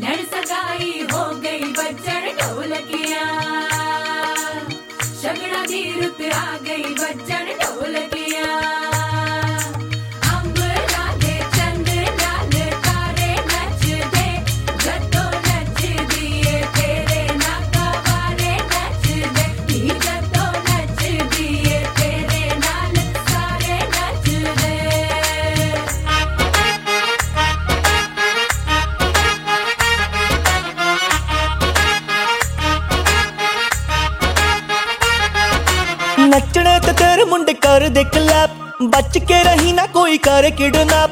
नर हो गई बच्चर ढोलकिया। शगड़ा की रुत गई बच्चर ढोलकिया। ਨੱਚਣੇ ਤੇ ਤੇਰੇ ਮੁੰਡੇ ਕਰ ਦੇ ਕਲੈਪ ਬਚ ਕੇ ਰਹੀ ਨਾ ਕੋਈ ਕਰ ਕਿਡਨੈਪ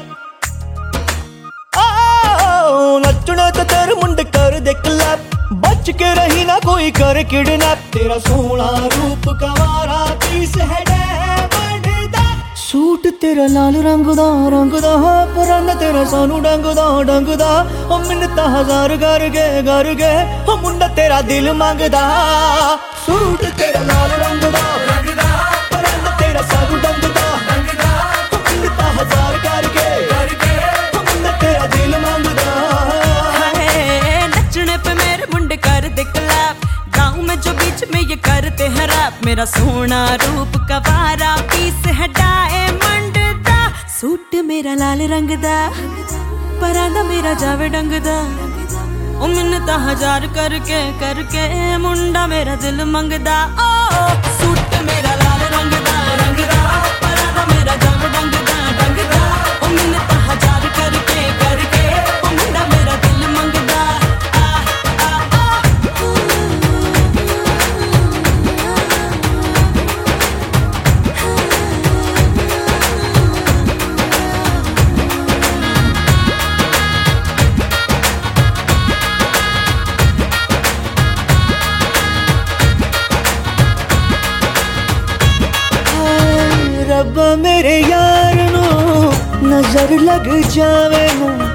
ਆਓ ਨੱਚਣੇ ਤੇ ਤੇਰੇ ਮੁੰਡੇ ਕਰ ਦੇ ਕਲੈਪ ਬਚ ਕੇ ਰਹੀ ਨਾ ਕੋਈ ਕਰ ਕਿਡਨੈਪ ਤੇਰਾ ਸੋਹਣਾ ਰੂਪ ਕਵਾਰਾ ਪੀਸ ਹੈ ਡੈਮੰਡ ਸੂਟ ਤੇਰਾ ਲਾਲ ਰੰਗ ਦਾ ਰੰਗ ਦਾ ਪਰਨ ਤੇਰਾ ਸਾਨੂੰ ਡੰਗ ਦਾ ਡੰਗ ਦਾ ਉਹ ਮਿੰਨਤਾਂ ਹਜ਼ਾਰ ਕਰ ਗਏ ਕਰ ਗਏ ਉਹ ਮੁੰਡਾ ਤੇਰਾ ਦਿਲ ਮੰਗਦਾ ਸੂਟ ਤੇਰਾ ਲਾਲ मेरा सोना रूप कवारा पीस है डायमंड सूट मेरा लाल रंग दा परांदा मेरा जावे डंग दा ओ मिन्नता हज़ार करके करके मुंडा मेरा दिल मंगदा। ओ, सूट ਰੱਬ ਮੇਰੇ ਯਾਰ ਨੂੰ। ਨਜ਼ਰ ਲੱਗ ਜਾਵੇ ਨਾ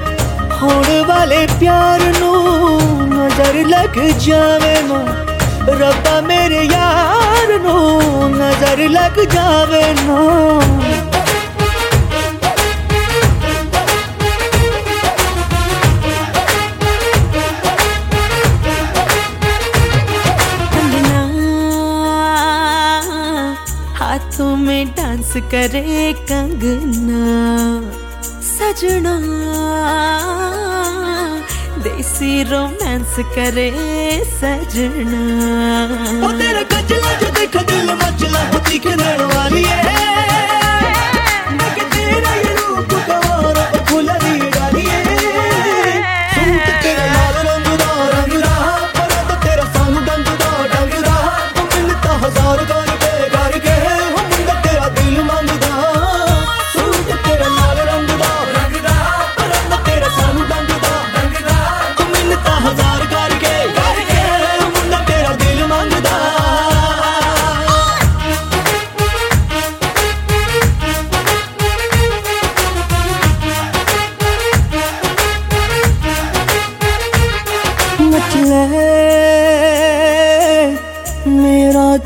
ਹੋਣ ਵਾਲੇ ਪਿਆਰ ਨੂੰ। ਨਜ਼ਰ ਲੱਗ ਜਾਵੇ ਨਾ ਰੱਬਾ ਮੇਰੇ ਯਾਰ ਨੂੰ। ਨਜ਼ਰ ਲੱਗ ਜਾਵੇ ਨਾ हाथों में डांस करे कंगना, सजना। देसी रोमांस करे सजना। ओ तेरा गजला जो देखा दिल मचला हो, तीखे नैनों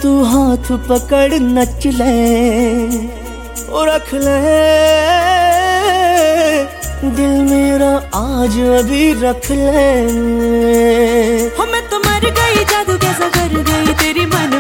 तू हाथ पकड़ नच ले रख ले। दिल मेरा आज अभी रख ले। हमें तो मर गई, जादू कैसा कर गई तेरी मन